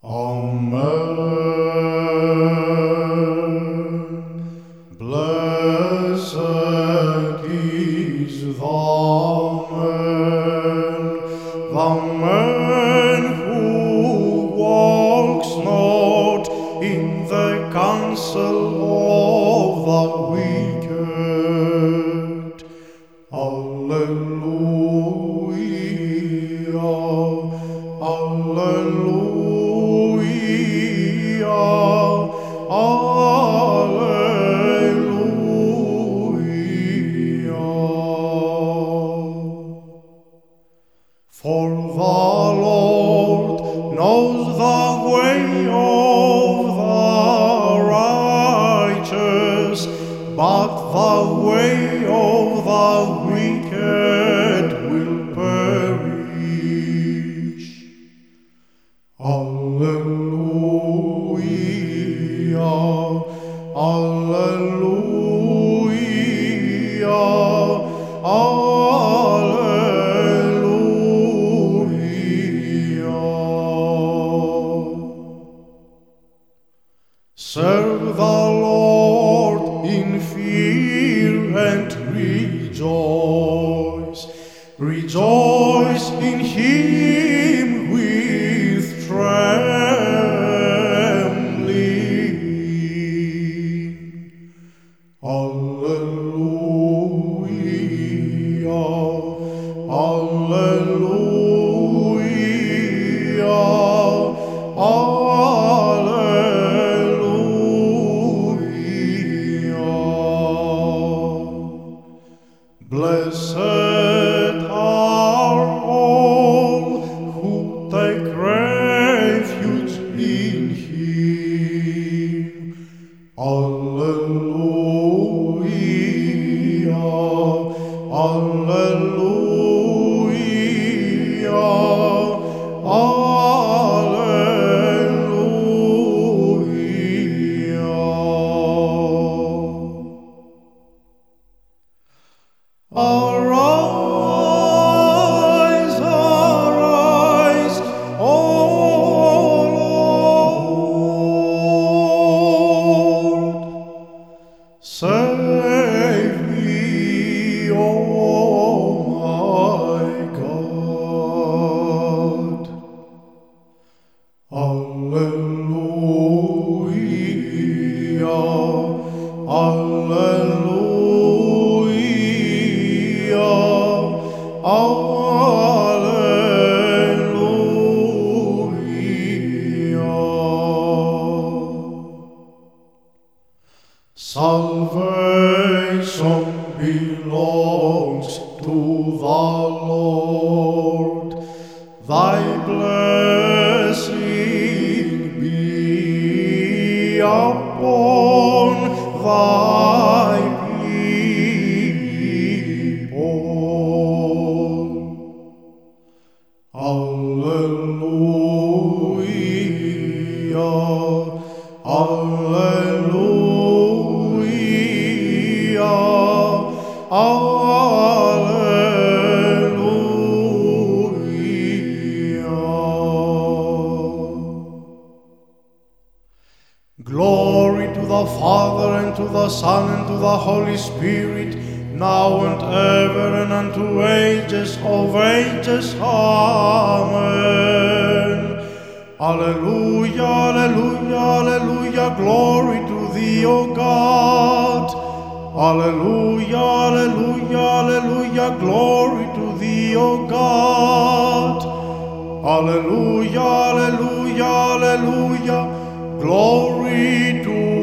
Amen. Blessed is the man, the who walks not in the counsel of the wicked. The way of the wicked will perish. Alleluia, Alleluia, Alleluia. Serve the Lord rejoice. Rejoice in Him with trembling. Alleluia, Alleluia, Alleluia. Blessed Salvation belongs to the Lord. Thy blessing be upon thy Glory to the Father and to the Son and to the Holy Spirit, now and ever and unto ages of ages. Amen. Alleluia, Alleluia, Alleluia, glory to thee, O God. Alleluia, Alleluia, Alleluia, glory to thee, O God. Alleluia, Alleluia, Alleluia, Glory to